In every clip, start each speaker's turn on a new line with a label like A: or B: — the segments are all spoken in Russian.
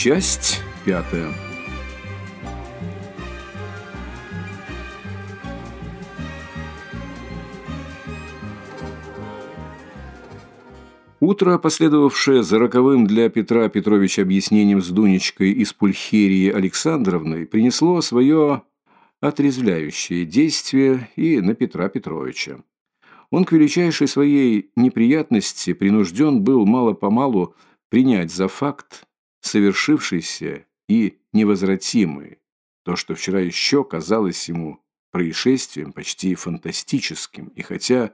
A: Часть пятая. Утро, последовавшее за роковым для Петра Петровича объяснением с Дунечкой из Пульхерии Александровной, принесло свое отрезвляющее действие и на Петра Петровича. Он к величайшей своей неприятности принужден был мало-помалу принять за факт совершившийся и невозвратимый, то, что вчера еще казалось ему происшествием почти фантастическим, и хотя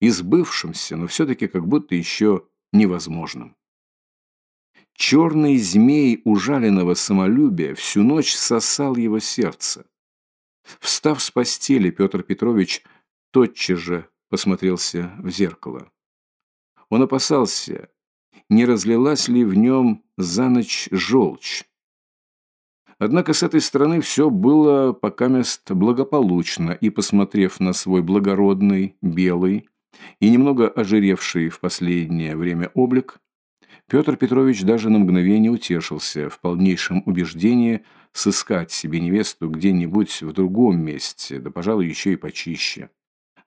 A: и сбывшимся, но все-таки как будто еще невозможным. Черный змей ужаленного самолюбия всю ночь сосал его сердце. Встав с постели, Петр Петрович тотчас же посмотрелся в зеркало. Он опасался, не разлилась ли в нем за ночь желчь. Однако с этой стороны все было пока мест благополучно, и, посмотрев на свой благородный, белый и немного ожиревший в последнее время облик, Петр Петрович даже на мгновение утешился в полнейшем убеждении сыскать себе невесту где-нибудь в другом месте, да, пожалуй, еще и почище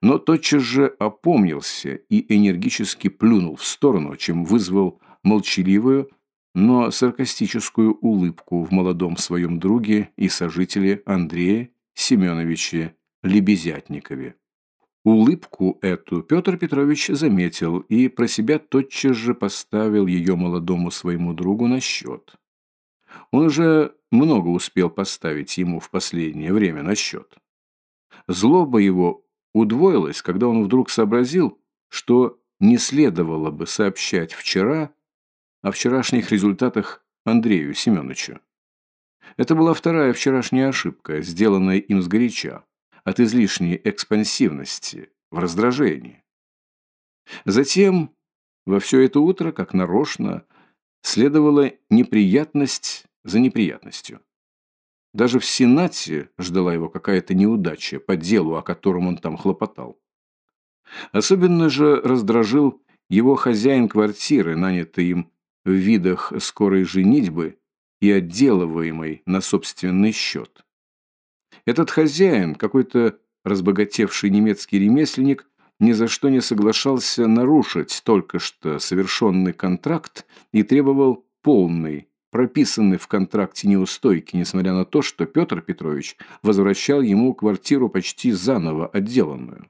A: но тотчас же опомнился и энергически плюнул в сторону, чем вызвал молчаливую, но саркастическую улыбку в молодом своем друге и сожителе Андрея Семеновиче Лебезятникове. Улыбку эту Петр Петрович заметил и про себя тотчас же поставил ее молодому своему другу на счет. Он уже много успел поставить ему в последнее время на счет. Злоба его удвоилось, когда он вдруг сообразил, что не следовало бы сообщать вчера о вчерашних результатах Андрею Семеновичу. Это была вторая вчерашняя ошибка, сделанная им сгоряча, от излишней экспансивности, в раздражении. Затем, во все это утро, как нарочно, следовала неприятность за неприятностью. Даже в Сенате ждала его какая-то неудача по делу, о котором он там хлопотал. Особенно же раздражил его хозяин квартиры, нанятый им в видах скорой женитьбы и отделываемый на собственный счет. Этот хозяин, какой-то разбогатевший немецкий ремесленник, ни за что не соглашался нарушить только что совершенный контракт и требовал полной прописаны в контракте неустойки, несмотря на то, что Петр Петрович возвращал ему квартиру почти заново отделанную.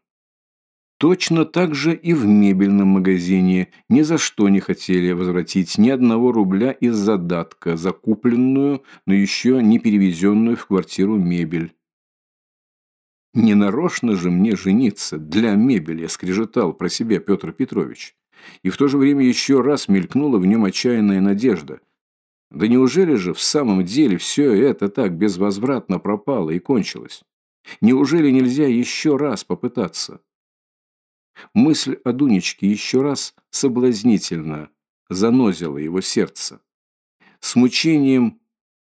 A: Точно так же и в мебельном магазине ни за что не хотели возвратить ни одного рубля из задатка, закупленную, но еще не перевезенную в квартиру мебель. «Не нарочно же мне жениться для мебели», – скрежетал про себя Петр Петрович. И в то же время еще раз мелькнула в нем отчаянная надежда – да неужели же в самом деле все это так безвозвратно пропало и кончилось? Неужели нельзя еще раз попытаться? Мысль о Дунечке еще раз соблазнительно занозила его сердце. С мучением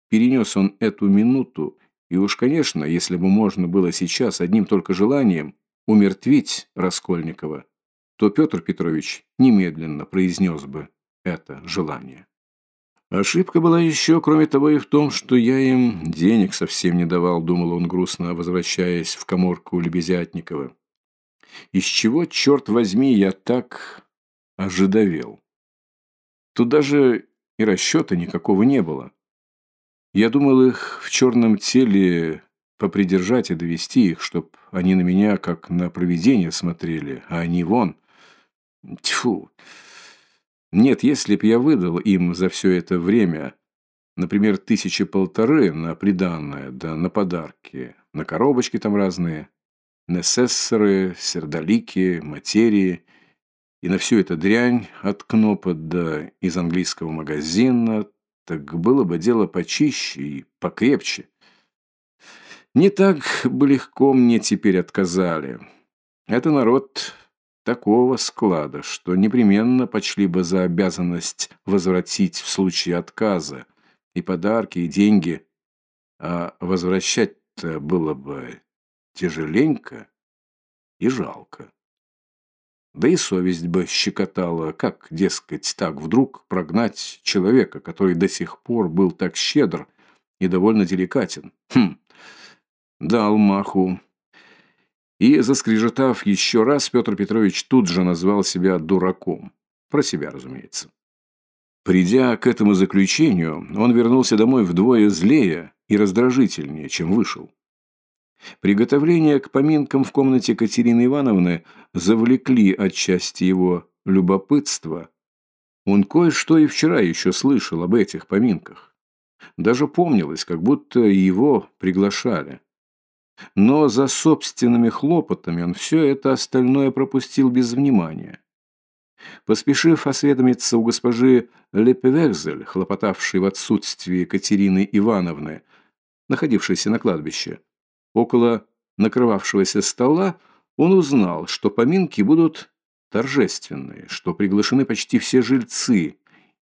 A: перенес он эту минуту, и уж, конечно, если бы можно было сейчас одним только желанием умертвить Раскольникова, то Петр Петрович немедленно произнес бы это желание. Ошибка была еще, кроме того, и в том, что я им денег совсем не давал, думал он грустно, возвращаясь в коморку Лебезятникова. Из чего, черт возьми, я так ожидовел? Тут даже и расчета никакого не было. Я думал их в черном теле попридержать и довести их, чтоб они на меня как на провидение смотрели, а они вон. Тьфу! Нет, если б я выдал им за все это время, например, тысячи полторы на приданное, да на подарки, на коробочки там разные, несессоры, сердолики, материи, и на всю эту дрянь от кнопа до из английского магазина, так было бы дело почище и покрепче. Не так бы легко мне теперь отказали. Это народ такого склада, что непременно почли бы за обязанность возвратить в случае отказа и подарки, и деньги, а возвращать-то было бы тяжеленько и жалко. Да и совесть бы щекотала, как, дескать, так вдруг прогнать человека, который до сих пор был так щедр и довольно деликатен. Хм, дал маху. И, заскрежетав еще раз, Петр Петрович тут же назвал себя дураком. Про себя, разумеется. Придя к этому заключению, он вернулся домой вдвое злее и раздражительнее, чем вышел. Приготовления к поминкам в комнате Катерины Ивановны завлекли отчасти его любопытство. Он кое-что и вчера еще слышал об этих поминках. Даже помнилось, как будто его приглашали. Но за собственными хлопотами он все это остальное пропустил без внимания. Поспешив осведомиться у госпожи Лепевекзель, хлопотавшей в отсутствии Катерины Ивановны, находившейся на кладбище, около накрывавшегося стола, он узнал, что поминки будут торжественные, что приглашены почти все жильцы,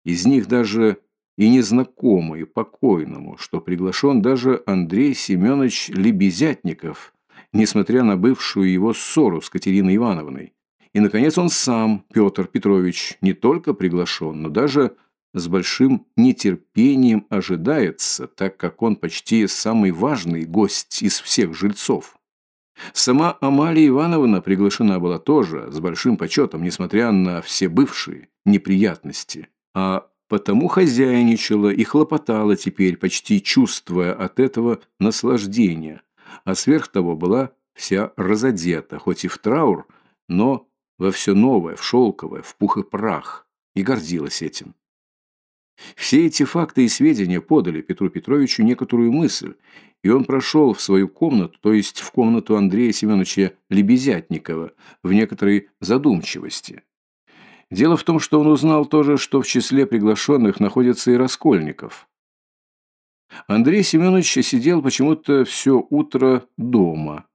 A: из них даже и незнакомые покойному, что приглашен даже Андрей Семенович Лебезятников, несмотря на бывшую его ссору с Катериной Ивановной. И, наконец, он сам, Петр Петрович, не только приглашен, но даже с большим нетерпением ожидается, так как он почти самый важный гость из всех жильцов. Сама Амалия Ивановна приглашена была тоже с большим почетом, несмотря на все бывшие неприятности. А потому хозяйничала и хлопотала теперь, почти чувствуя от этого наслаждения, а сверх того была вся разодета, хоть и в траур, но во все новое, в шелковое, в пух и прах, и гордилась этим. Все эти факты и сведения подали Петру Петровичу некоторую мысль, и он прошел в свою комнату, то есть в комнату Андрея Семеновича Лебезятникова, в некоторой задумчивости. Дело в том, что он узнал тоже, что в числе приглашенных находится и Раскольников. Андрей Семенович сидел почему-то все утро дома.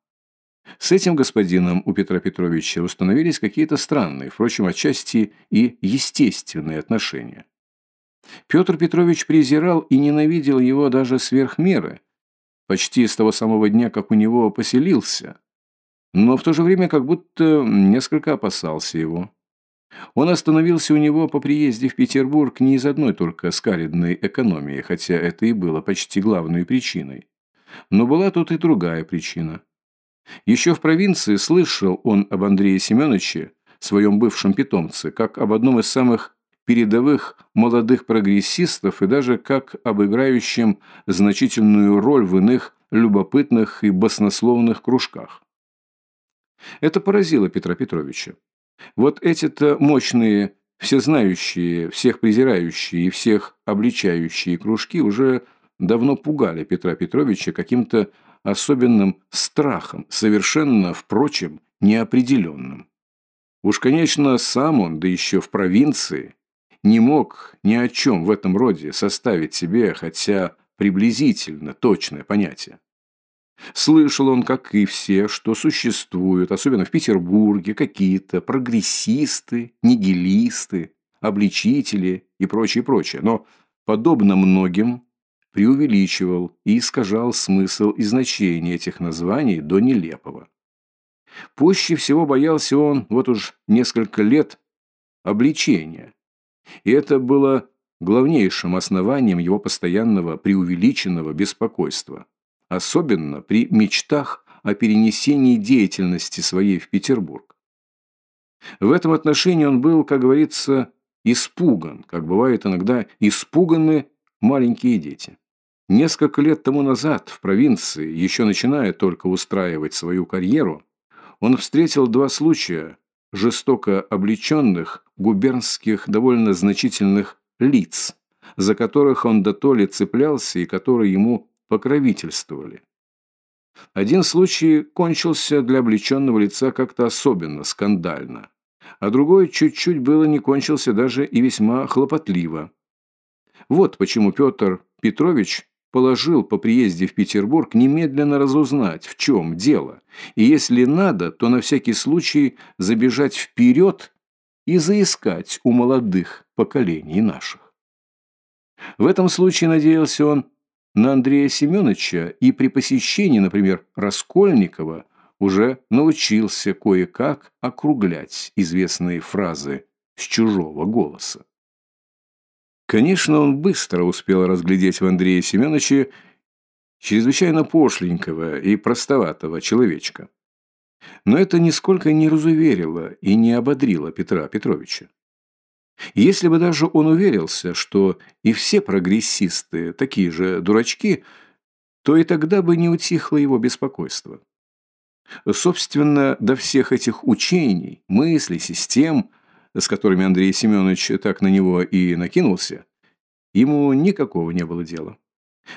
A: С этим господином у Петра Петровича установились какие-то странные, впрочем, отчасти и естественные отношения. Петр Петрович презирал и ненавидел его даже сверх меры, почти с того самого дня, как у него поселился, но в то же время как будто несколько опасался его. Он остановился у него по приезде в Петербург не из одной только скаридной экономии, хотя это и было почти главной причиной. Но была тут и другая причина. Еще в провинции слышал он об Андрее Семеновиче, своем бывшем питомце, как об одном из самых передовых молодых прогрессистов и даже как об играющем значительную роль в иных любопытных и баснословных кружках. Это поразило Петра Петровича. Вот эти-то мощные, всезнающие, всех презирающие и всех обличающие кружки уже давно пугали Петра Петровича каким-то особенным страхом, совершенно, впрочем, неопределенным. Уж, конечно, сам он, да еще в провинции, не мог ни о чем в этом роде составить себе хотя приблизительно точное понятие. Слышал он, как и все, что существуют, особенно в Петербурге, какие-то прогрессисты, нигилисты, обличители и прочее, прочее. Но, подобно многим, преувеличивал и искажал смысл и значение этих названий до нелепого. Пуще всего боялся он, вот уж несколько лет, обличения. И это было главнейшим основанием его постоянного преувеличенного беспокойства особенно при мечтах о перенесении деятельности своей в Петербург. В этом отношении он был, как говорится, испуган, как бывает иногда испуганы маленькие дети. Несколько лет тому назад в провинции, еще начиная только устраивать свою карьеру, он встретил два случая жестоко облеченных губернских довольно значительных лиц, за которых он дотоле цеплялся и которые ему покровительствовали. Один случай кончился для облеченного лица как-то особенно скандально, а другой чуть-чуть было не кончился даже и весьма хлопотливо. Вот почему Петр Петрович положил по приезде в Петербург немедленно разузнать, в чем дело, и если надо, то на всякий случай забежать вперед и заискать у молодых поколений наших. В этом случае, надеялся он, на Андрея Семеновича и при посещении, например, Раскольникова, уже научился кое-как округлять известные фразы с чужого голоса. Конечно, он быстро успел разглядеть в Андрее Семеновиче чрезвычайно пошленького и простоватого человечка. Но это нисколько не разуверило и не ободрило Петра Петровича. Если бы даже он уверился, что и все прогрессисты такие же дурачки, то и тогда бы не утихло его беспокойство. Собственно, до всех этих учений, мыслей, систем, с которыми Андрей Семенович так на него и накинулся, ему никакого не было дела.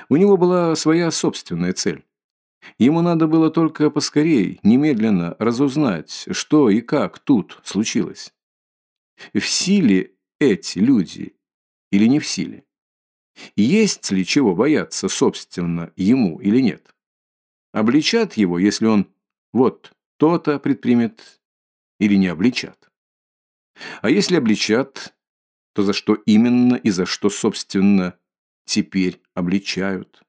A: У него была своя собственная цель. Ему надо было только поскорей, немедленно разузнать, что и как тут случилось. В силе эти люди или не в силе? Есть ли чего бояться, собственно, ему или нет? Обличат его, если он вот то-то предпримет или не обличат? А если обличат, то за что именно и за что, собственно, теперь обличают?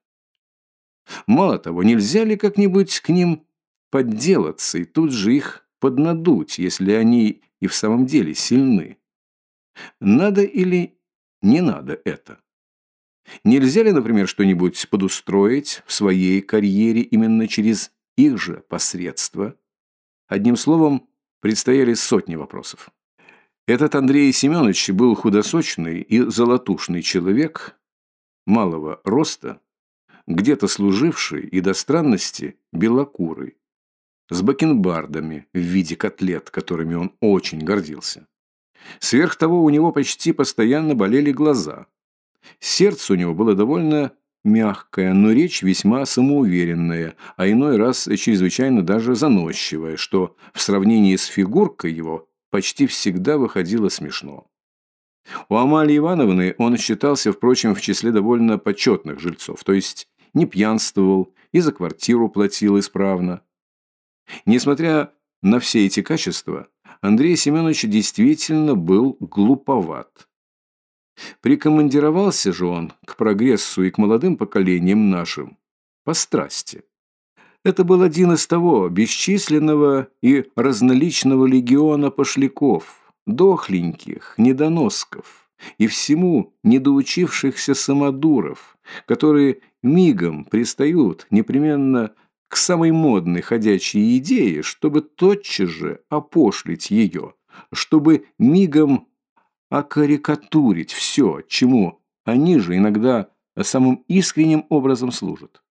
A: Мало того, нельзя ли как-нибудь к ним подделаться и тут же их поднадуть, если они и в самом деле сильны? Надо или не надо это? Нельзя ли, например, что-нибудь подустроить в своей карьере именно через их же посредства? Одним словом, предстояли сотни вопросов. Этот Андрей Семенович был худосочный и золотушный человек, малого роста, где-то служивший и до странности белокурый, с бакенбардами в виде котлет, которыми он очень гордился. Сверх того, у него почти постоянно болели глаза. Сердце у него было довольно мягкое, но речь весьма самоуверенная, а иной раз чрезвычайно даже заносчивая, что в сравнении с фигуркой его почти всегда выходило смешно. У Амалии Ивановны он считался, впрочем, в числе довольно почетных жильцов, то есть не пьянствовал и за квартиру платил исправно. Несмотря на все эти качества, Андрей Семенович действительно был глуповат. Прикомандировался же он к прогрессу и к молодым поколениям нашим по страсти. Это был один из того бесчисленного и разноличного легиона пошляков, дохленьких, недоносков и всему недоучившихся самодуров, которые мигом пристают непременно к самой модной ходячей идее, чтобы тотчас же опошлить ее, чтобы мигом окарикатурить все, чему они же иногда самым искренним образом служат.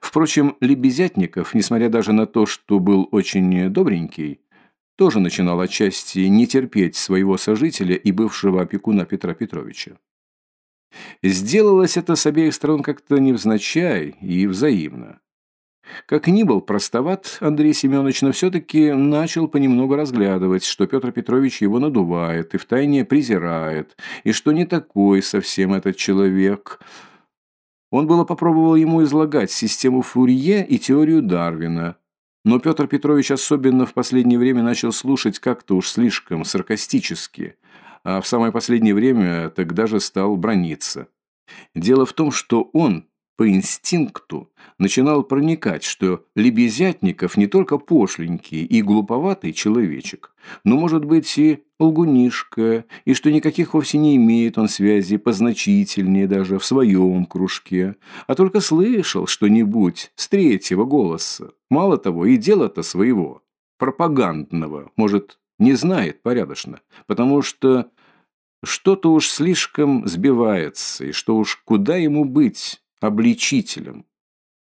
A: Впрочем, Лебезятников, несмотря даже на то, что был очень добренький, тоже начинал отчасти не терпеть своего сожителя и бывшего опекуна Петра Петровича. Сделалось это с обеих сторон как-то невзначай и взаимно. Как ни был простоват Андрей Семенович, но все-таки начал понемногу разглядывать, что Петр Петрович его надувает и втайне презирает, и что не такой совсем этот человек. Он было попробовал ему излагать систему Фурье и теорию Дарвина, но Петр Петрович особенно в последнее время начал слушать как-то уж слишком саркастически, а в самое последнее время тогда же стал брониться. Дело в том, что он по инстинкту начинал проникать, что Лебезятников не только пошленький и глуповатый человечек, но, может быть, и лгунишка, и что никаких вовсе не имеет он связи позначительнее даже в своем кружке, а только слышал что-нибудь с третьего голоса. Мало того, и дело-то своего, пропагандного, может, не знает порядочно, потому что что-то уж слишком сбивается, и что уж куда ему быть обличителем.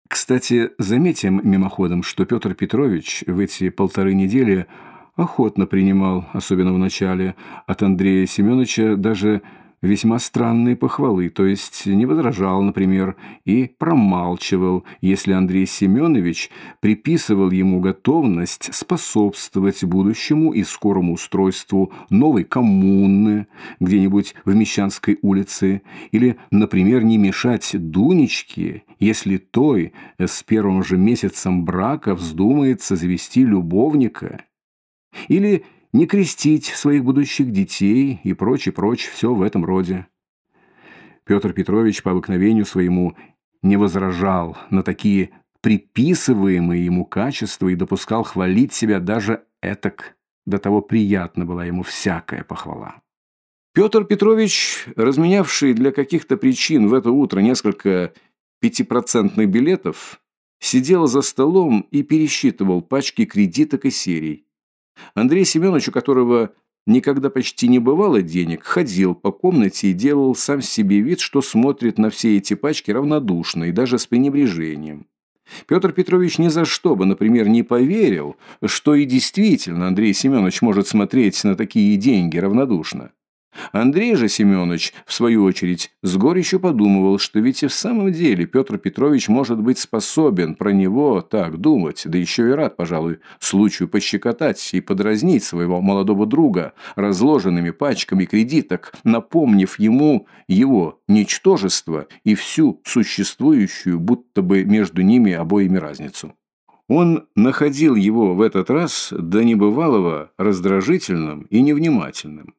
A: Кстати, заметим мимоходом, что Петр Петрович в эти полторы недели охотно принимал, особенно в начале, от Андрея Семеновича даже весьма странные похвалы, то есть не возражал, например, и промалчивал, если Андрей Семенович приписывал ему готовность способствовать будущему и скорому устройству новой коммуны где-нибудь в Мещанской улице, или, например, не мешать Дунечке, если той с первым же месяцем брака вздумается завести любовника, или не крестить своих будущих детей и прочее, прочее, все в этом роде. Петр Петрович по обыкновению своему не возражал на такие приписываемые ему качества и допускал хвалить себя даже этак. До того приятна была ему всякая похвала. Петр Петрович, разменявший для каких-то причин в это утро несколько пятипроцентных билетов, сидел за столом и пересчитывал пачки кредиток и серий. Андрей Семенович, у которого никогда почти не бывало денег, ходил по комнате и делал сам себе вид, что смотрит на все эти пачки равнодушно и даже с пренебрежением. Петр Петрович ни за что бы, например, не поверил, что и действительно Андрей Семенович может смотреть на такие деньги равнодушно. Андрей же Семенович, в свою очередь, с горечью подумывал, что ведь и в самом деле Петр Петрович может быть способен про него так думать, да еще и рад, пожалуй, случаю пощекотать и подразнить своего молодого друга разложенными пачками кредиток, напомнив ему его ничтожество и всю существующую будто бы между ними обоими разницу. Он находил его в этот раз до небывалого раздражительным и невнимательным.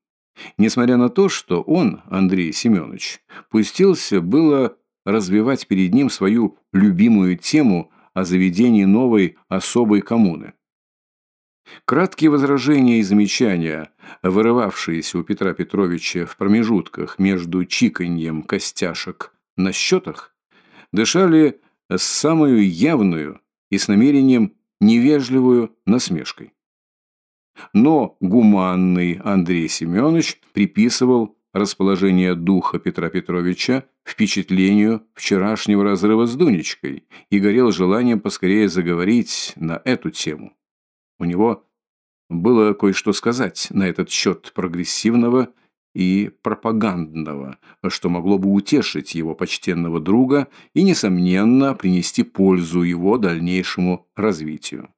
A: Несмотря на то, что он, Андрей Семенович, пустился было развивать перед ним свою любимую тему о заведении новой особой коммуны. Краткие возражения и замечания, вырывавшиеся у Петра Петровича в промежутках между чиканьем костяшек на счетах, дышали с самую явную и с намерением невежливую насмешкой. Но гуманный Андрей Семенович приписывал расположение духа Петра Петровича впечатлению вчерашнего разрыва с Дунечкой и горел желанием поскорее заговорить на эту тему. У него было кое-что сказать на этот счет прогрессивного и пропагандного, что могло бы утешить его почтенного друга и, несомненно, принести пользу его дальнейшему развитию.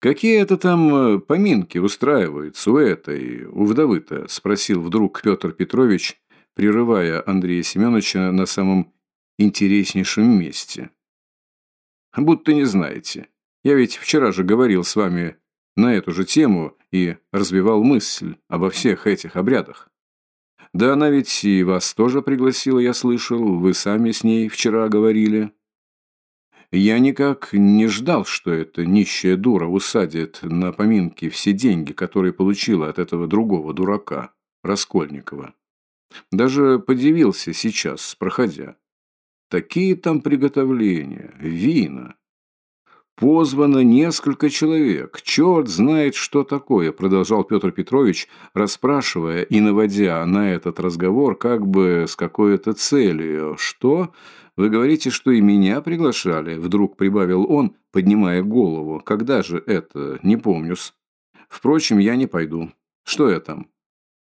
A: «Какие это там э, поминки устраиваются у этой, у вдовы-то?» – спросил вдруг Петр Петрович, прерывая Андрея Семеновича на самом интереснейшем месте. «Будто не знаете. Я ведь вчера же говорил с вами на эту же тему и развивал мысль обо всех этих обрядах. Да она ведь и вас тоже пригласила, я слышал, вы сами с ней вчера говорили». Я никак не ждал, что эта нищая дура усадит на поминки все деньги, которые получила от этого другого дурака, Раскольникова. Даже подивился сейчас, проходя. Такие там приготовления, вина. Позвано несколько человек. Черт знает, что такое, продолжал Петр Петрович, расспрашивая и наводя на этот разговор как бы с какой-то целью. Что? «Вы говорите, что и меня приглашали?» – вдруг прибавил он, поднимая голову. «Когда же это? Не помню-с. Впрочем, я не пойду. Что я там?»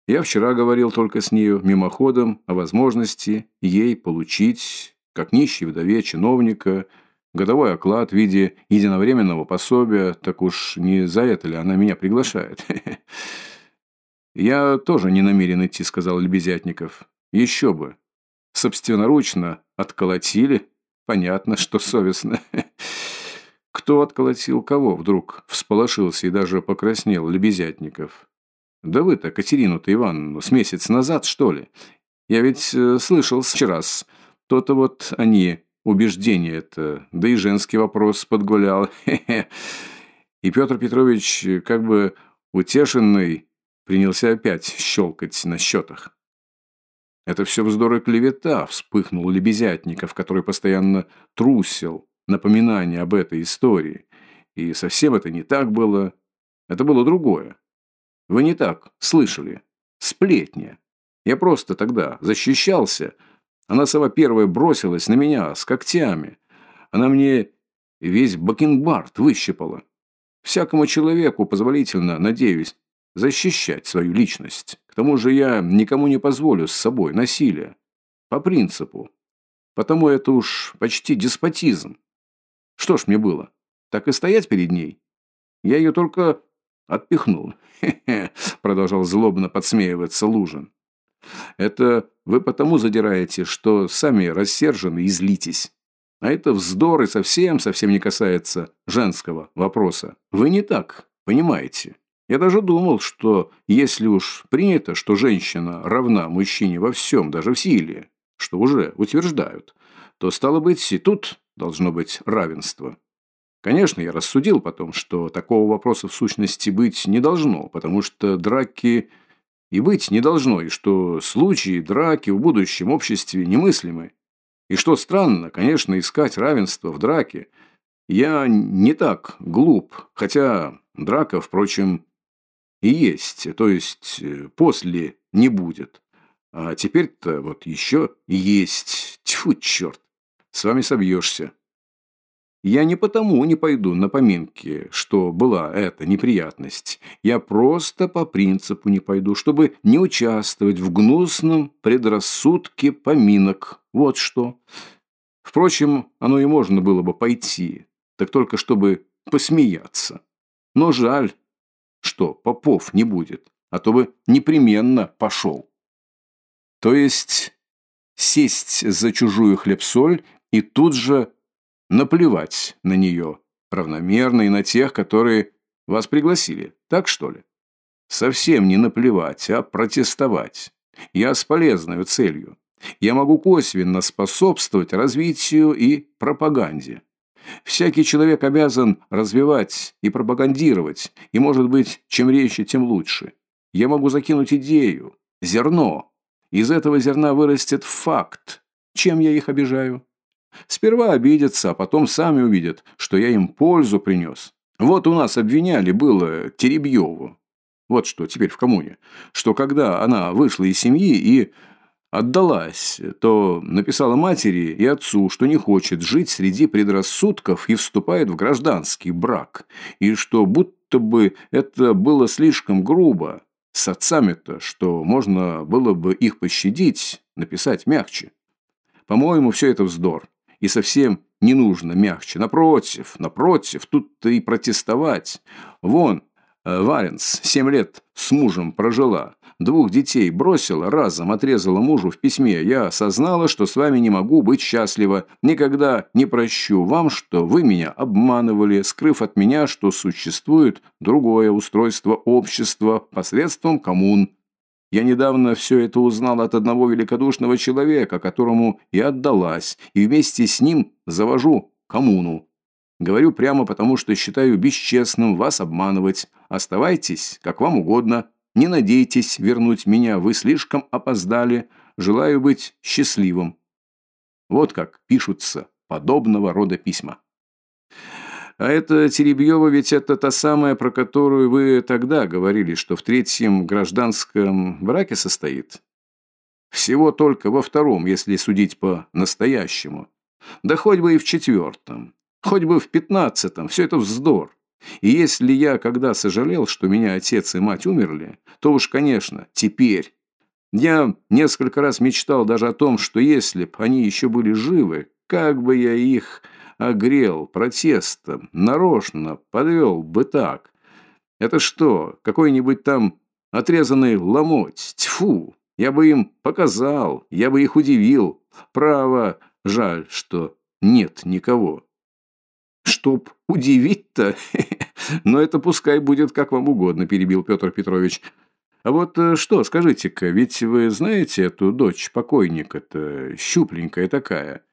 A: Я вчера говорил только с нею мимоходом о возможности ей получить, как нищей вдове чиновника, годовой оклад в виде единовременного пособия, так уж не за это ли она меня приглашает. «Я тоже не намерен идти», — сказал Лебезятников. «Еще бы собственноручно отколотили. Понятно, что совестно. Кто отколотил кого, вдруг всполошился и даже покраснел Лебезятников. Да вы-то, Катерину-то Ивановну, с месяц назад, что ли? Я ведь э, слышал вчера-с. То-то вот они, убеждения это, да и женский вопрос подгулял. И Петр Петрович, как бы утешенный, принялся опять щелкать на счетах. Это все вздор и клевета, вспыхнул Лебезятников, который постоянно трусил напоминание об этой истории. И совсем это не так было. Это было другое. Вы не так слышали. Сплетня. Я просто тогда защищался. Она сама первая бросилась на меня с когтями. Она мне весь бакенбард выщипала. Всякому человеку позволительно, надеюсь, защищать свою личность. Тому же я никому не позволю с собой насилия. По принципу. Потому это уж почти деспотизм. Что ж мне было? Так и стоять перед ней? Я ее только отпихнул. Хе-хе, продолжал злобно подсмеиваться Лужин. Это вы потому задираете, что сами рассержены и злитесь. А это вздор и совсем-совсем не касается женского вопроса. Вы не так понимаете. Я даже думал, что если уж принято, что женщина равна мужчине во всем, даже в силе, что уже утверждают, то, стало быть, и тут должно быть равенство. Конечно, я рассудил потом, что такого вопроса в сущности быть не должно, потому что драки и быть не должно, и что случаи драки в будущем обществе немыслимы. И что странно, конечно, искать равенство в драке. Я не так глуп, хотя драка, впрочем, и есть, то есть э, после не будет. А теперь-то вот еще есть. Тьфу, черт, с вами собьешься. Я не потому не пойду на поминки, что была эта неприятность. Я просто по принципу не пойду, чтобы не участвовать в гнусном предрассудке поминок. Вот что. Впрочем, оно и можно было бы пойти, так только чтобы посмеяться. Но жаль, что попов не будет, а то бы непременно пошел. То есть сесть за чужую хлеб-соль и тут же наплевать на нее, равномерно и на тех, которые вас пригласили. Так что ли? Совсем не наплевать, а протестовать. Я с полезной целью. Я могу косвенно способствовать развитию и пропаганде. Всякий человек обязан развивать и пропагандировать, и, может быть, чем резче, тем лучше. Я могу закинуть идею, зерно. Из этого зерна вырастет факт. Чем я их обижаю? Сперва обидятся, а потом сами увидят, что я им пользу принес. Вот у нас обвиняли было Теребьеву. Вот что теперь в коммуне. Что когда она вышла из семьи и отдалась, то написала матери и отцу, что не хочет жить среди предрассудков и вступает в гражданский брак. И что будто бы это было слишком грубо. С отцами-то, что можно было бы их пощадить, написать мягче. По-моему, все это вздор. И совсем не нужно мягче. Напротив, напротив, тут-то и протестовать. Вон, Варенс семь лет с мужем прожила. Двух детей бросила, разом отрезала мужу в письме. Я осознала, что с вами не могу быть счастлива. Никогда не прощу вам, что вы меня обманывали, скрыв от меня, что существует другое устройство общества посредством коммун. Я недавно все это узнал от одного великодушного человека, которому и отдалась, и вместе с ним завожу коммуну. Говорю прямо потому, что считаю бесчестным вас обманывать. Оставайтесь, как вам угодно. Не надейтесь вернуть меня, вы слишком опоздали. Желаю быть счастливым. Вот как пишутся подобного рода письма. А это Теребьева ведь это та самая, про которую вы тогда говорили, что в третьем гражданском браке состоит? Всего только во втором, если судить по-настоящему. Да хоть бы и в четвертом. Хоть бы в пятнадцатом. Все это вздор. И если я когда сожалел, что меня отец и мать умерли, то уж, конечно, теперь. Я несколько раз мечтал даже о том, что если б они еще были живы, как бы я их огрел протестом, нарочно подвел бы так. Это что, какой-нибудь там отрезанный ломоть? Тьфу! Я бы им показал, я бы их удивил. Право, жаль, что нет никого. Чтоб удивить-то? Но это пускай будет как вам угодно, перебил Петр Петрович. А вот э, что, скажите-ка, ведь вы знаете эту дочь покойника-то, щупленькая такая?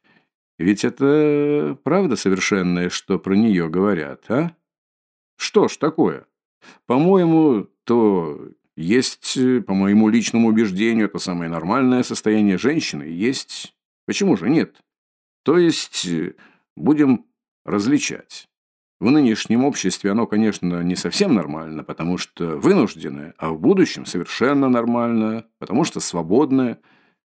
A: Ведь это правда совершенная, что про нее говорят, а? Что ж такое? По-моему, то есть, по моему личному убеждению, это самое нормальное состояние женщины. Есть. Почему же нет? То есть, будем различать. В нынешнем обществе оно, конечно, не совсем нормально, потому что вынужденное, а в будущем совершенно нормальное, потому что свободное.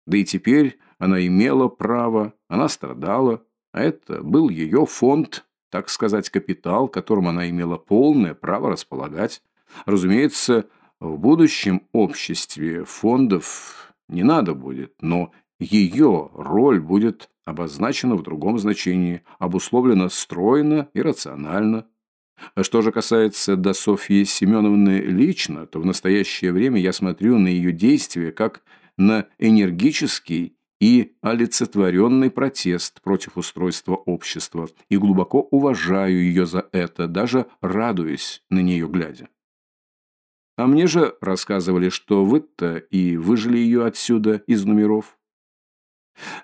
A: Да и теперь она имела право, она страдала, а это был ее фонд, так сказать, капитал, которым она имела полное право располагать. Разумеется, в будущем обществе фондов не надо будет, но ее роль будет обозначена в другом значении, обусловлена стройно и рационально. А что же касается до Софьи Семеновны лично, то в настоящее время я смотрю на ее действия как на энергический и олицетворенный протест против устройства общества, и глубоко уважаю ее за это, даже радуясь на нее глядя. А мне же рассказывали, что вы-то и выжили ее отсюда из номеров.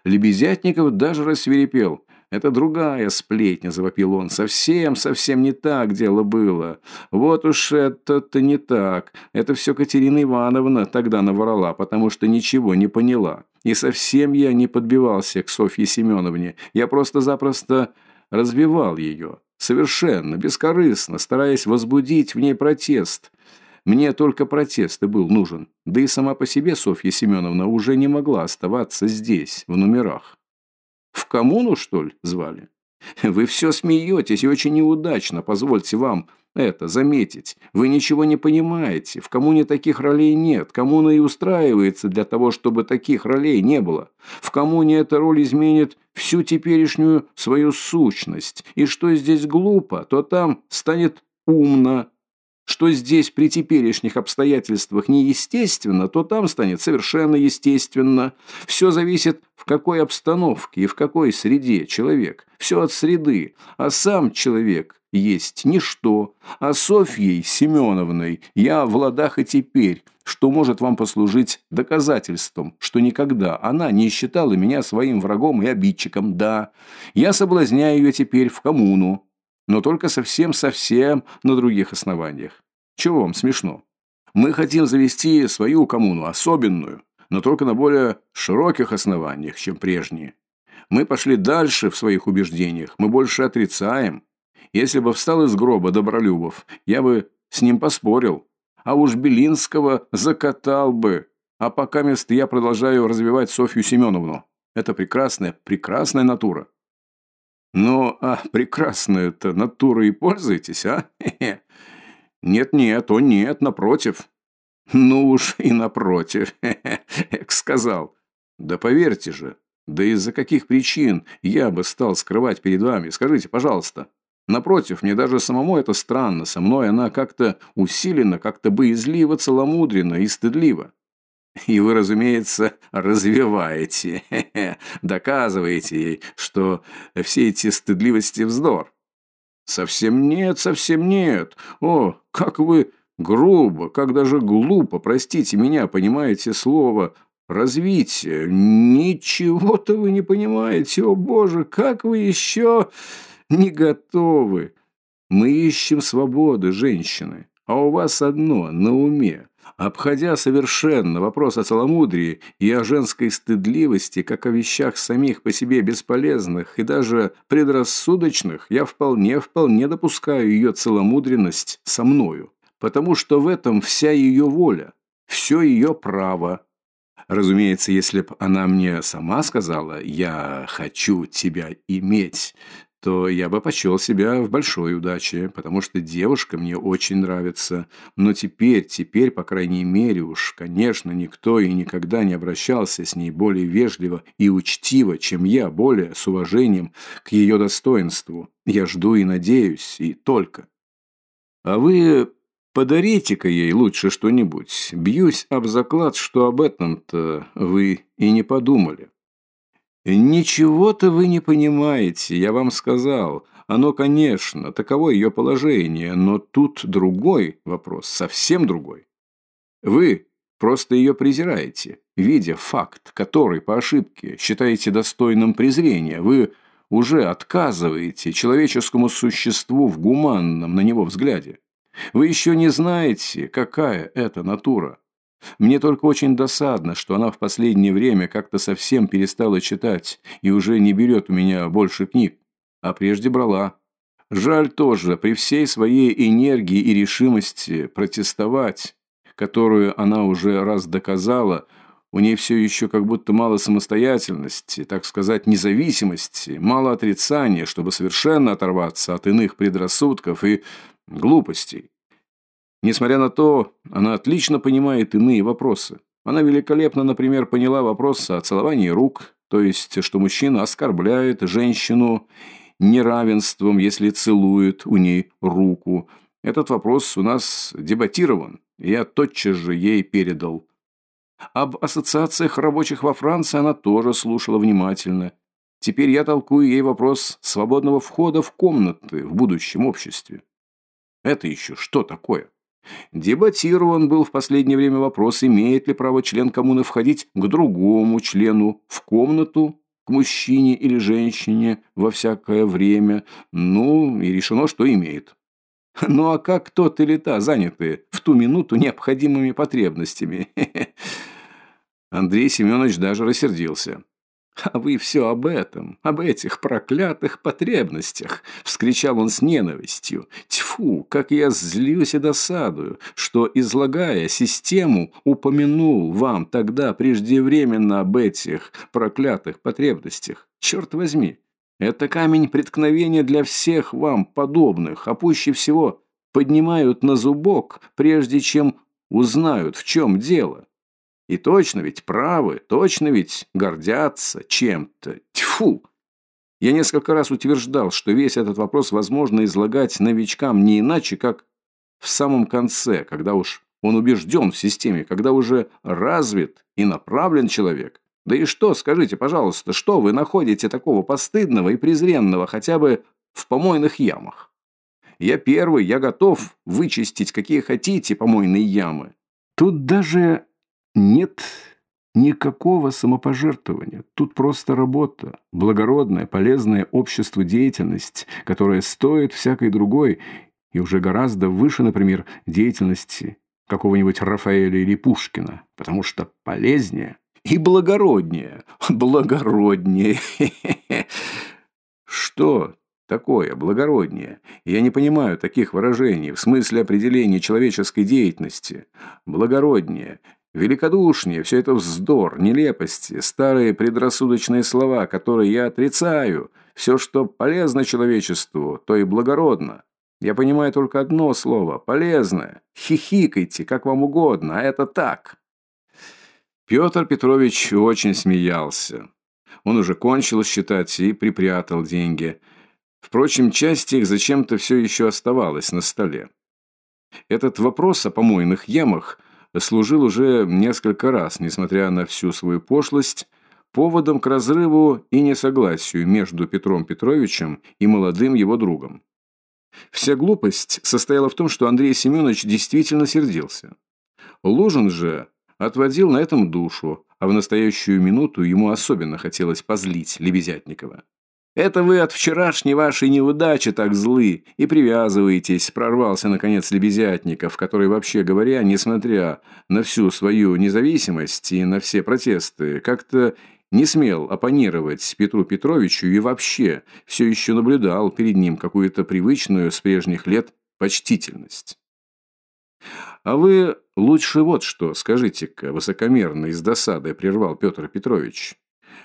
A: Лебезятников даже рассверепел. «Это другая сплетня», — завопил он. «Совсем, совсем не так дело было. Вот уж это-то не так. Это все Катерина Ивановна тогда наврала, потому что ничего не поняла. И совсем я не подбивался к Софье Семеновне. Я просто-запросто развивал ее. Совершенно, бескорыстно, стараясь возбудить в ней протест. Мне только протест и был нужен. Да и сама по себе Софья Семеновна уже не могла оставаться здесь, в номерах. В коммуну, что ли, звали? Вы все смеетесь и очень неудачно, позвольте вам это заметить. Вы ничего не понимаете. В коммуне таких ролей нет. Коммуна и устраивается для того, чтобы таких ролей не было. В коммуне эта роль изменит всю теперешнюю свою сущность. И что здесь глупо, то там станет умно. Что здесь при теперешних обстоятельствах неестественно, то там станет совершенно естественно. Все зависит, в какой обстановке и в какой среде человек. Все от среды. А сам человек есть ничто. А Софьей Семеновной я в ладах и теперь, что может вам послужить доказательством, что никогда она не считала меня своим врагом и обидчиком. Да, я соблазняю ее теперь в коммуну, но только совсем-совсем на других основаниях. Чего вам смешно? Мы хотим завести свою коммуну, особенную, но только на более широких основаниях, чем прежние. Мы пошли дальше в своих убеждениях, мы больше отрицаем. Если бы встал из гроба Добролюбов, я бы с ним поспорил. А уж Белинского закатал бы. А пока мест я продолжаю развивать Софью Семеновну. Это прекрасная, прекрасная натура. Ну, а прекрасную-то натурой пользуетесь, а? Нет-нет, о нет, напротив. Ну уж и напротив, эк сказал. Да поверьте же, да из-за каких причин я бы стал скрывать перед вами, скажите, пожалуйста. Напротив, мне даже самому это странно, со мной она как-то усилена, как-то боязливо, целомудренно и стыдливо. И вы, разумеется, развиваете, доказываете ей, что все эти стыдливости вздор. Совсем нет, совсем нет. О, как вы грубо, как даже глупо, простите меня, понимаете слово «развитие». Ничего-то вы не понимаете, о боже, как вы еще не готовы. Мы ищем свободы, женщины, а у вас одно на уме обходя совершенно вопрос о целомудрии и о женской стыдливости, как о вещах самих по себе бесполезных и даже предрассудочных, я вполне-вполне допускаю ее целомудренность со мною, потому что в этом вся ее воля, все ее право. Разумеется, если б она мне сама сказала «я хочу тебя иметь», то я бы почел себя в большой удаче, потому что девушка мне очень нравится. Но теперь, теперь, по крайней мере уж, конечно, никто и никогда не обращался с ней более вежливо и учтиво, чем я, более с уважением к ее достоинству. Я жду и надеюсь, и только. А вы подарите-ка ей лучше что-нибудь. Бьюсь об заклад, что об этом-то вы и не подумали. «Ничего-то вы не понимаете, я вам сказал. Оно, конечно, таково ее положение, но тут другой вопрос, совсем другой. Вы просто ее презираете, видя факт, который по ошибке считаете достойным презрения. Вы уже отказываете человеческому существу в гуманном на него взгляде. Вы еще не знаете, какая это натура. Мне только очень досадно, что она в последнее время как-то совсем перестала читать и уже не берет у меня больше книг, а прежде брала. Жаль тоже, при всей своей энергии и решимости протестовать, которую она уже раз доказала, у ней все еще как будто мало самостоятельности, так сказать, независимости, мало отрицания, чтобы совершенно оторваться от иных предрассудков и глупостей. Несмотря на то, она отлично понимает иные вопросы. Она великолепно, например, поняла вопрос о целовании рук, то есть, что мужчина оскорбляет женщину неравенством, если целует у ней руку. Этот вопрос у нас дебатирован, я тотчас же ей передал. Об ассоциациях рабочих во Франции она тоже слушала внимательно. Теперь я толкую ей вопрос свободного входа в комнаты в будущем обществе. Это еще что такое? Дебатирован был в последнее время вопрос, имеет ли право член коммуны входить к другому члену в комнату к мужчине или женщине во всякое время, ну, и решено, что имеет. Ну а как тот или та заняты в ту минуту необходимыми потребностями? Андрей Семенович даже рассердился. «А вы все об этом, об этих проклятых потребностях!» – вскричал он с ненавистью. «Тьфу, как я злюсь и досадую, что, излагая систему, упомянул вам тогда преждевременно об этих проклятых потребностях. Черт возьми, это камень преткновения для всех вам подобных, а пуще всего поднимают на зубок, прежде чем узнают, в чем дело». И точно ведь правы, точно ведь гордятся чем-то. Тьфу! Я несколько раз утверждал, что весь этот вопрос возможно излагать новичкам не иначе, как в самом конце, когда уж он убежден в системе, когда уже развит и направлен человек. Да и что, скажите, пожалуйста, что вы находите такого постыдного и презренного хотя бы в помойных ямах? Я первый, я готов вычистить какие хотите помойные ямы. Тут даже нет никакого самопожертвования. Тут просто работа, благородная, полезная обществу деятельность, которая стоит всякой другой и уже гораздо выше, например, деятельности какого-нибудь Рафаэля или Пушкина, потому что полезнее и благороднее. Благороднее. Что такое благороднее? Я не понимаю таких выражений в смысле определения человеческой деятельности. Благороднее Великодушнее, все это вздор, нелепости, старые предрассудочные слова, которые я отрицаю. Все, что полезно человечеству, то и благородно. Я понимаю только одно слово – полезное. Хихикайте, как вам угодно, а это так. Петр Петрович очень смеялся. Он уже кончил считать и припрятал деньги. Впрочем, часть их зачем-то все еще оставалась на столе. Этот вопрос о помойных ямах – служил уже несколько раз, несмотря на всю свою пошлость, поводом к разрыву и несогласию между Петром Петровичем и молодым его другом. Вся глупость состояла в том, что Андрей Семенович действительно сердился. Лужин же отводил на этом душу, а в настоящую минуту ему особенно хотелось позлить Лебезятникова. «Это вы от вчерашней вашей неудачи так злы и привязываетесь», прорвался, наконец, Лебезятников, который, вообще говоря, несмотря на всю свою независимость и на все протесты, как-то не смел оппонировать Петру Петровичу и вообще все еще наблюдал перед ним какую-то привычную с прежних лет почтительность. «А вы лучше вот что, скажите-ка, высокомерно и с досадой прервал Петр Петрович.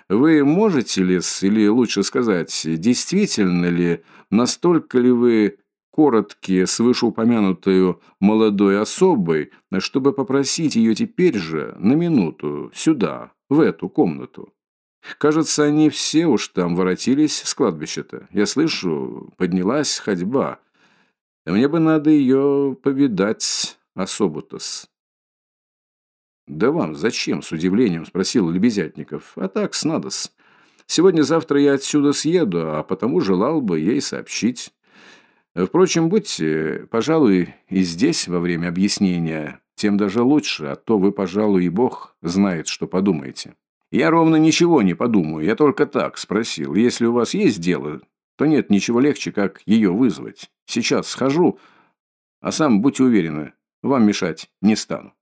A: Вы можете ли, или лучше сказать, действительно ли, настолько ли вы короткие с вышеупомянутую молодой особой, чтобы попросить ее теперь же, на минуту, сюда, в эту комнату? Кажется, они все уж там воротились с кладбища-то. Я слышу, поднялась ходьба. Мне бы надо ее повидать особо-то-с. «Да вам зачем?» – с удивлением спросил Лебезятников. «А так, снадос. Сегодня-завтра я отсюда съеду, а потому желал бы ей сообщить. Впрочем, будьте, пожалуй, и здесь во время объяснения, тем даже лучше, а то вы, пожалуй, и Бог знает, что подумаете». «Я ровно ничего не подумаю, я только так спросил. Если у вас есть дело, то нет ничего легче, как ее вызвать. Сейчас схожу, а сам, будьте уверены, вам мешать не стану».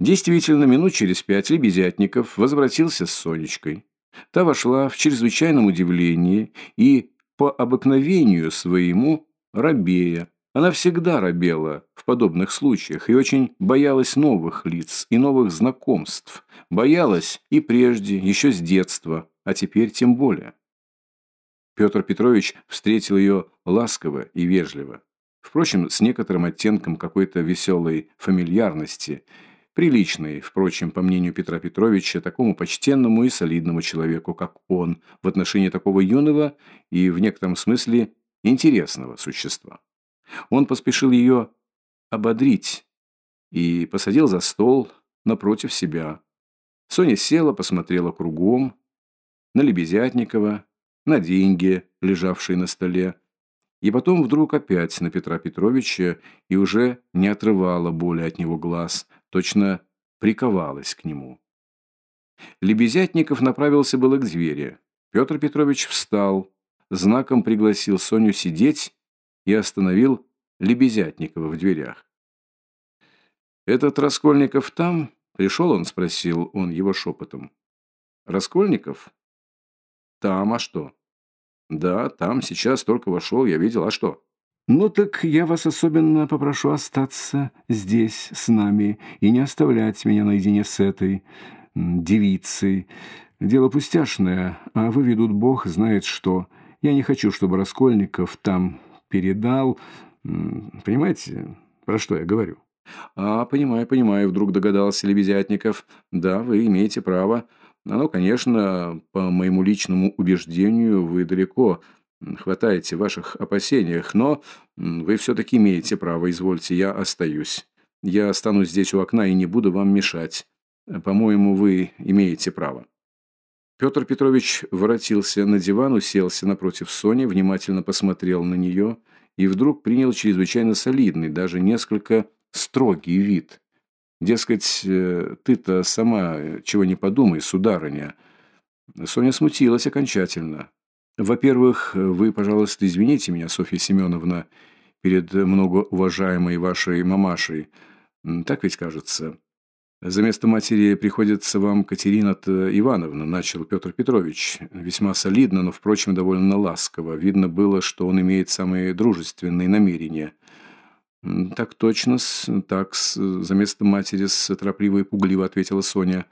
A: Действительно, минут через пять Лебезятников возвратился с Сонечкой. Та вошла в чрезвычайном удивлении и, по обыкновению своему, рабея. Она всегда робела в подобных случаях и очень боялась новых лиц и новых знакомств. Боялась и прежде, еще с детства, а теперь тем более. Петр Петрович встретил ее ласково и вежливо. Впрочем, с некоторым оттенком какой-то веселой фамильярности – Приличный, впрочем, по мнению Петра Петровича, такому почтенному и солидному человеку, как он, в отношении такого юного и, в некотором смысле, интересного существа. Он поспешил ее ободрить и посадил за стол напротив себя. Соня села, посмотрела кругом, на Лебезятникова, на деньги, лежавшие на столе, и потом вдруг опять на Петра Петровича и уже не отрывала боли от него глаз, точно приковалась к нему. Лебезятников направился было к двери. Петр Петрович встал, знаком пригласил Соню сидеть и остановил Лебезятникова в дверях. «Этот Раскольников там?» «Пришел он?» – спросил он его шепотом. «Раскольников?» «Там, а что?» «Да, там, сейчас только вошел, я видел, а что?»
B: «Ну так я вас особенно попрошу остаться здесь с нами и не оставлять меня наедине с этой девицей. Дело пустяшное, а выведут Бог знает что. Я не хочу, чтобы Раскольников там передал. Понимаете, про что я говорю?»
A: «А, понимаю, понимаю», — вдруг догадался Лебезятников. «Да, вы имеете право. Но, конечно, по моему личному убеждению, вы далеко хватаете в ваших опасениях, но вы все-таки имеете право, извольте, я остаюсь. Я останусь здесь у окна и не буду вам мешать. По-моему, вы имеете право». Петр Петрович воротился на диван, уселся напротив Сони, внимательно посмотрел на нее и вдруг принял чрезвычайно солидный, даже несколько строгий вид. Дескать, э, ты-то сама чего не подумай, сударыня. Соня смутилась окончательно. Во-первых, вы, пожалуйста, извините меня, Софья Семеновна, перед многоуважаемой вашей мамашей. Так ведь кажется. За место матери приходится вам Катерина Ивановна, начал Петр Петрович. Весьма солидно, но, впрочем, довольно ласково. Видно было, что он имеет самые дружественные намерения – «Так точно, так, за место матери с торопливо пугливо ответила Соня.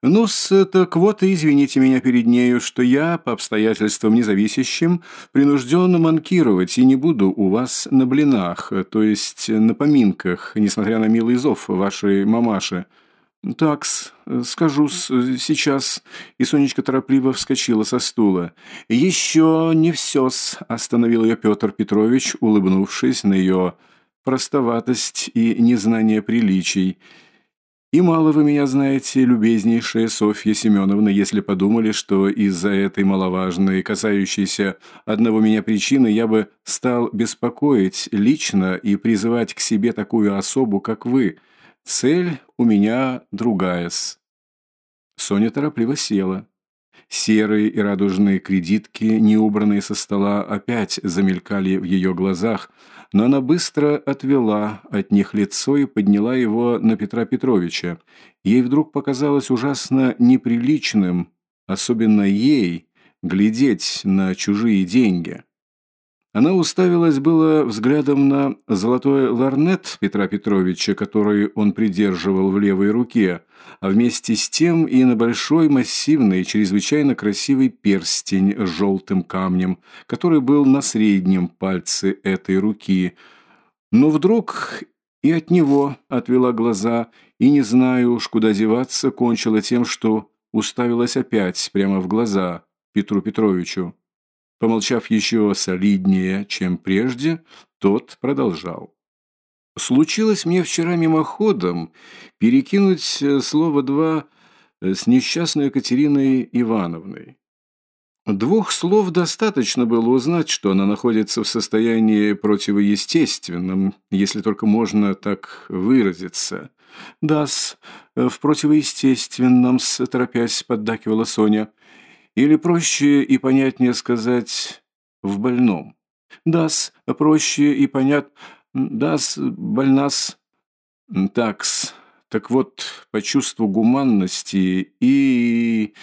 A: «Ну-с, так вот и извините меня перед нею, что я, по обстоятельствам независящим, принужден манкировать и не буду у вас на блинах, то есть на поминках, несмотря на милый зов вашей мамаши». «Такс, скажу-с сейчас». И Сонечка торопливо вскочила со стула. «Еще не все-с», остановил ее Петр Петрович, улыбнувшись на ее простоватость и незнание приличий. И мало вы меня знаете, любезнейшая Софья Семеновна, если подумали, что из-за этой маловажной, касающейся одного меня причины, я бы стал беспокоить лично и призывать к себе такую особу, как вы. Цель у меня другая-с. Соня торопливо села. Серые и радужные кредитки, не убранные со стола, опять замелькали в ее глазах, но она быстро отвела от них лицо и подняла его на Петра Петровича. Ей вдруг показалось ужасно неприличным, особенно ей, глядеть на чужие деньги. Она уставилась было взглядом на золотой ларнет Петра Петровича, который он придерживал в левой руке, а вместе с тем и на большой массивный, чрезвычайно красивый перстень с желтым камнем, который был на среднем пальце этой руки. Но вдруг и от него отвела глаза, и, не знаю уж, куда деваться, кончила тем, что уставилась опять прямо в глаза Петру Петровичу. Помолчав еще солиднее, чем прежде, тот продолжал. «Случилось мне вчера мимоходом перекинуть э, слово два э, с несчастной Екатериной Ивановной. Двух слов достаточно было узнать, что она находится в состоянии противоестественном, если только можно так выразиться. «Да-с, в противоестественном», — торопясь, поддакивала Соня. Или проще и понятнее сказать «в больном». Дас, проще и понят... Дас, больнас... Такс. Так вот, по чувству гуманности и,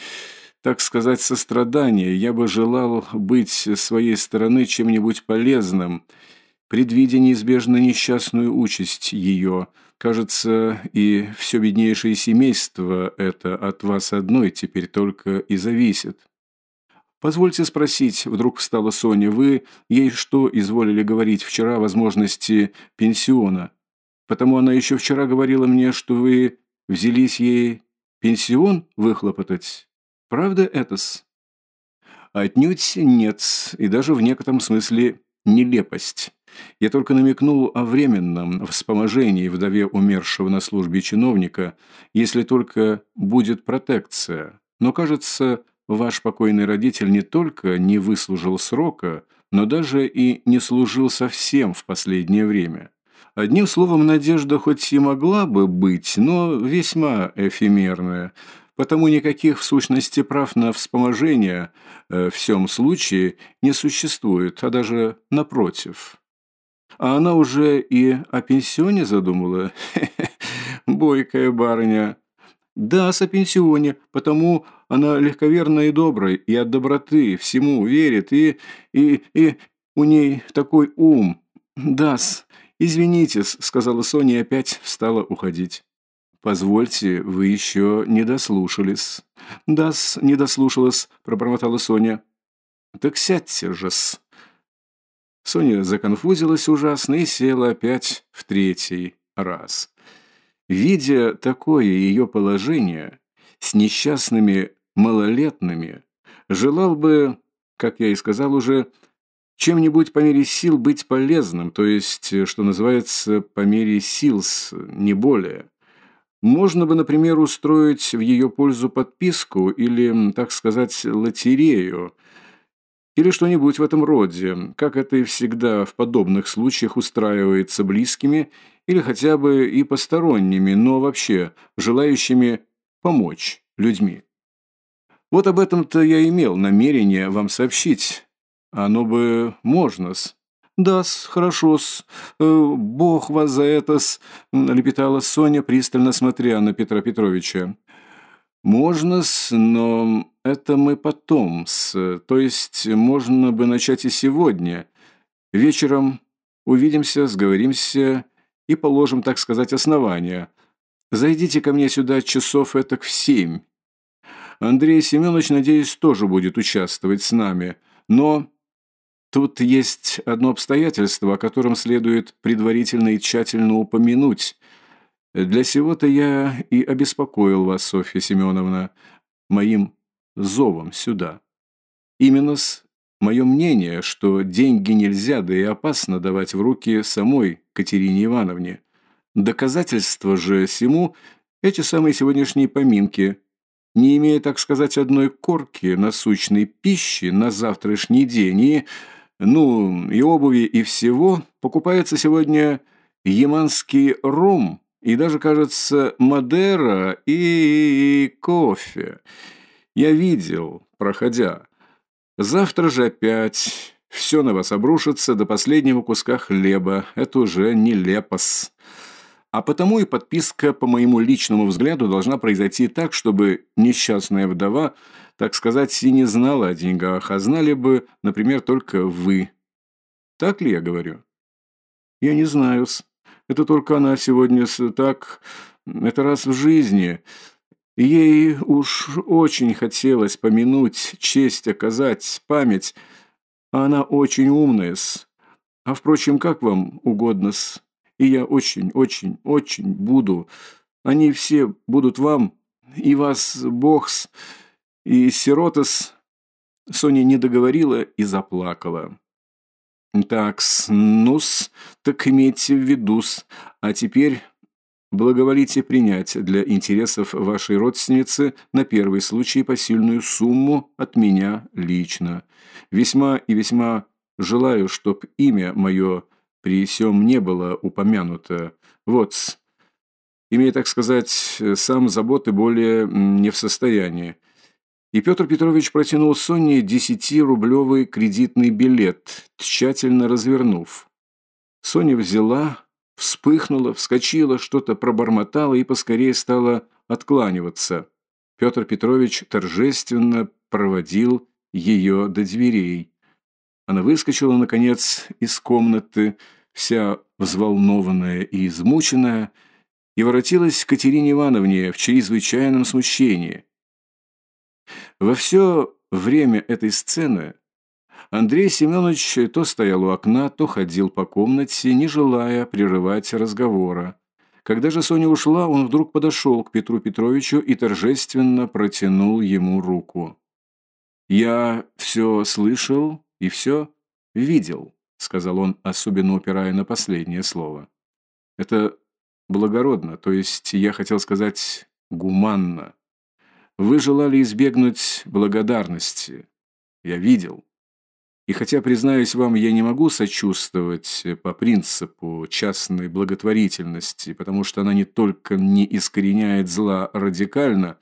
A: так сказать, сострадания, я бы желал быть своей стороны чем-нибудь полезным, предвидя неизбежно несчастную участь ее. Кажется, и все беднейшее семейство это от вас одной теперь только и зависит. «Позвольте спросить», — вдруг встала Соня, «вы ей что изволили говорить вчера о возможности пенсиона? Потому она еще вчера говорила мне, что вы взялись ей пенсион выхлопотать. Правда это-с?» «Отнюдь нет, и даже в некотором смысле нелепость. Я только намекнул о временном вспоможении вдове умершего на службе чиновника, если только будет протекция. Но, кажется, ваш покойный родитель не только не выслужил срока, но даже и не служил совсем в последнее время. Одним словом, надежда хоть и могла бы быть, но весьма эфемерная. потому никаких в сущности прав на вспоможение э, в всем случае не существует, а даже напротив. А она уже и о пенсионе задумала? Бойкая барыня. Да, о пенсионе, потому она легковерна и добрая, и от доброты всему верит, и... и... и у ней такой ум. Да-с, извините сказала Соня и опять встала уходить. «Позвольте, вы еще не дослушались». «Да-с, не дослушалась», – пробормотала Соня. «Так сядьте же-с». Соня законфузилась ужасно и села опять в третий раз. Видя такое ее положение, с несчастными малолетными, желал бы, как я и сказал уже, чем-нибудь по мере сил быть полезным, то есть, что называется, по мере сил, не более. Можно бы, например, устроить в ее пользу подписку или, так сказать, лотерею, или что-нибудь в этом роде, как это и всегда в подобных случаях устраивается близкими или хотя бы и посторонними, но вообще желающими помочь людьми. Вот об этом-то я имел намерение вам сообщить. Оно бы можно-с. «Да-с, хорошо-с. Э, Бог вас за это-с», — лепетала Соня, пристально смотря на Петра Петровича. «Можно-с, но это мы потом-с. То есть можно бы начать и сегодня. Вечером увидимся, сговоримся и положим, так сказать, основания. Зайдите ко мне сюда часов этак в семь. Андрей Семенович, надеюсь, тоже будет участвовать с нами, но Тут есть одно обстоятельство, о котором следует предварительно и тщательно упомянуть. Для сего-то я и обеспокоил вас, Софья Семеновна, моим зовом сюда. Именно с мое мнение, что деньги нельзя, да и опасно давать в руки самой Катерине Ивановне. Доказательства же всему эти самые сегодняшние поминки, не имея, так сказать, одной корки насущной пищи на завтрашний день и ну, и обуви, и всего, покупается сегодня яманский ром и даже, кажется, Мадера и кофе. Я видел, проходя. Завтра же опять все на вас обрушится до последнего куска хлеба. Это уже не лепос. А потому и подписка, по моему личному взгляду, должна произойти так, чтобы несчастная вдова так сказать, и не знала о деньгах, а знали бы, например, только вы. Так ли я говорю? Я не знаю. Это только она сегодня так... Это раз в жизни. Ей уж очень хотелось помянуть, честь оказать, память. А она очень умная -с. А, впрочем, как вам угодно -с. И я очень, очень, очень буду. Они все будут вам, и вас Бог с... И Сиротас Соня не договорила и заплакала. «Так-с, ну-с, так имейте в виду-с. А теперь благоволите принять для интересов вашей родственницы на первый случай посильную сумму от меня лично. Весьма и весьма желаю, чтоб имя мое при сём не было упомянуто. Вот-с. Имея, так сказать, сам заботы более не в состоянии. И Петр Петрович протянул Соне десятирублевый кредитный билет, тщательно развернув. Соня взяла, вспыхнула, вскочила, что-то пробормотала и поскорее стала откланиваться. Петр Петрович торжественно проводил ее до дверей. Она выскочила, наконец, из комнаты, вся взволнованная и измученная, и воротилась к Катерине Ивановне в чрезвычайном смущении. Во все время этой сцены Андрей Семенович то стоял у окна, то ходил по комнате, не желая прерывать разговора. Когда же Соня ушла, он вдруг подошел к Петру Петровичу и торжественно протянул ему руку. «Я все слышал и все видел», — сказал он, особенно упирая на последнее слово. «Это благородно, то есть я хотел сказать гуманно. Вы желали избегнуть благодарности. Я видел. И хотя, признаюсь вам, я не могу сочувствовать по принципу частной благотворительности, потому что она не только не искореняет зла радикально,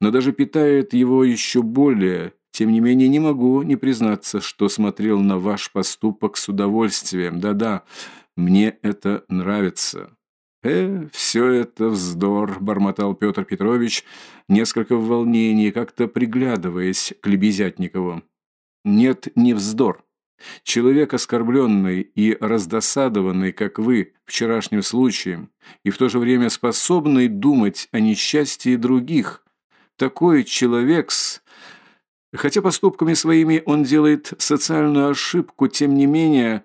A: но даже питает его еще более. Тем не менее, не могу не признаться, что смотрел на ваш поступок с удовольствием. Да-да, мне это нравится». «Э, все это вздор», – бормотал Петр Петрович, несколько в волнении, как-то приглядываясь к Лебезятникову. «Нет, не вздор. Человек, оскорбленный и раздосадованный, как вы, вчерашним случаем, и в то же время способный думать о несчастье других, такой человек с... Хотя поступками своими он делает социальную ошибку, тем не менее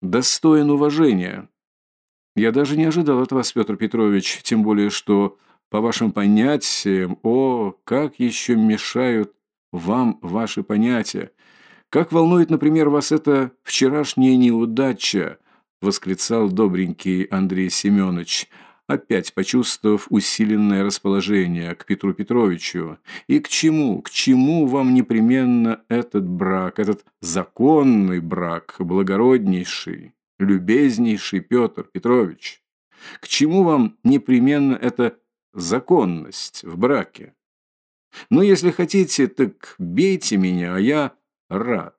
A: достоин уважения. Я даже не ожидал от вас, Петр Петрович, тем более, что, по вашим понятиям, о, как еще мешают вам ваши понятия. Как волнует, например, вас эта вчерашняя неудача, восклицал добренький Андрей Семенович, опять почувствовав усиленное расположение к Петру Петровичу. И к чему, к чему вам непременно этот брак, этот законный брак, благороднейший? Любезнейший Петр Петрович, к чему вам непременно эта законность в браке? Но если хотите, так бейте меня, а я рад.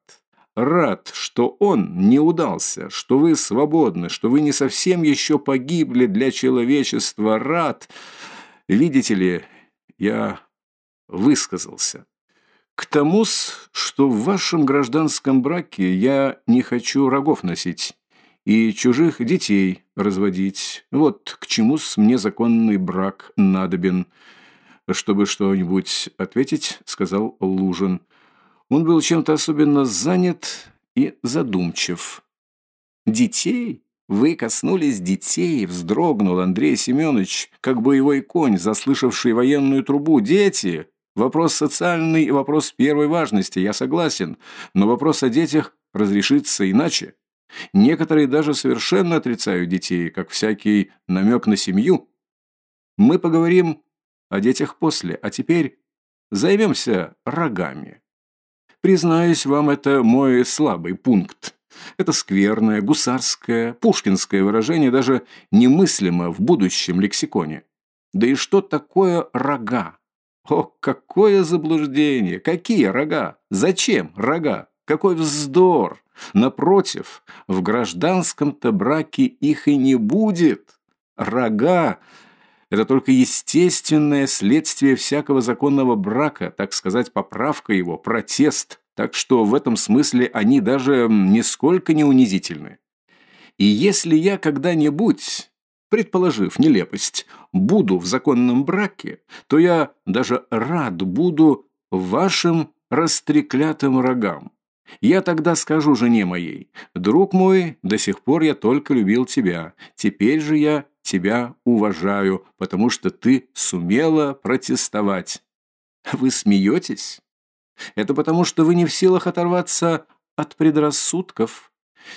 A: Рад, что он не удался, что вы свободны, что вы не совсем еще погибли для человечества. Рад. Видите ли, я высказался. К тому, что в вашем гражданском браке я не хочу рогов носить и чужих детей разводить. Вот к чему с мне законный брак надобен. Чтобы что-нибудь ответить, сказал Лужин. Он был чем-то особенно занят и задумчив. «Детей? Вы коснулись детей!» – вздрогнул Андрей Семенович, как боевой конь, заслышавший военную трубу. «Дети! Вопрос социальный и вопрос первой важности, я согласен, но вопрос о детях разрешится иначе. Некоторые даже совершенно отрицают детей, как всякий намек на семью. Мы поговорим о детях после, а теперь займемся рогами. Признаюсь вам, это мой слабый пункт. Это скверное, гусарское, пушкинское выражение даже немыслимо в будущем лексиконе. Да и что такое рога? О, какое заблуждение! Какие рога? Зачем рога? Какой вздор! Напротив, в гражданском-то браке их и не будет. Рога – это только естественное следствие всякого законного брака, так сказать, поправка его, протест. Так что в этом смысле они даже нисколько не унизительны. И если я когда-нибудь, предположив нелепость, буду в законном браке, то я даже рад буду вашим растреклятым рогам. Я тогда скажу жене моей, «Друг мой, до сих пор я только любил тебя. Теперь же я тебя уважаю, потому что ты сумела протестовать». Вы смеетесь? Это потому, что вы не в силах оторваться от предрассудков.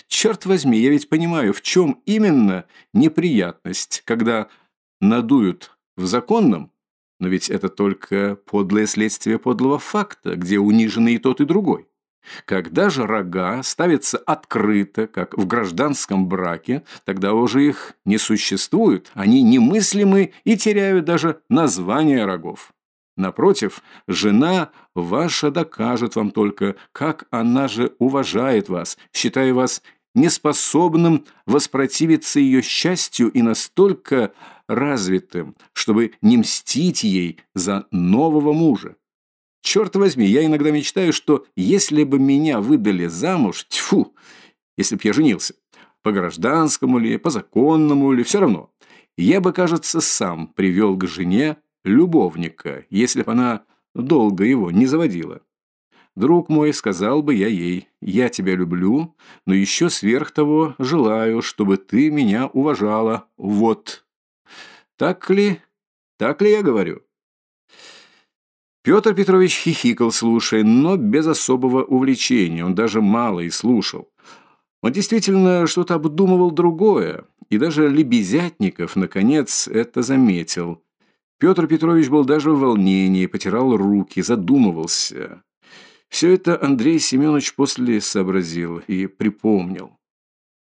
A: Черт возьми, я ведь понимаю, в чем именно неприятность, когда надуют в законном, но ведь это только подлое следствие подлого факта, где унижены и тот, и другой. Когда же рога ставятся открыто, как в гражданском браке, тогда уже их не существует, они немыслимы и теряют даже название рогов. Напротив, жена ваша докажет вам только, как она же уважает вас, считая вас неспособным воспротивиться ее счастью и настолько развитым, чтобы не мстить ей за нового мужа. Черт возьми, я иногда мечтаю, что если бы меня выдали замуж, тьфу, если б я женился, по гражданскому ли, по законному ли, все равно, я бы, кажется, сам привел к жене любовника, если бы она долго его не заводила. Друг мой, сказал бы я ей, я тебя люблю, но еще сверх того желаю, чтобы ты меня уважала. Вот. Так ли? Так ли я говорю? Петр Петрович хихикал, слушая, но без особого увлечения, он даже мало и слушал. Он действительно что-то обдумывал другое, и даже Лебезятников, наконец, это заметил. Петр Петрович был даже в волнении, потирал руки, задумывался. Все это Андрей Семенович после сообразил и припомнил.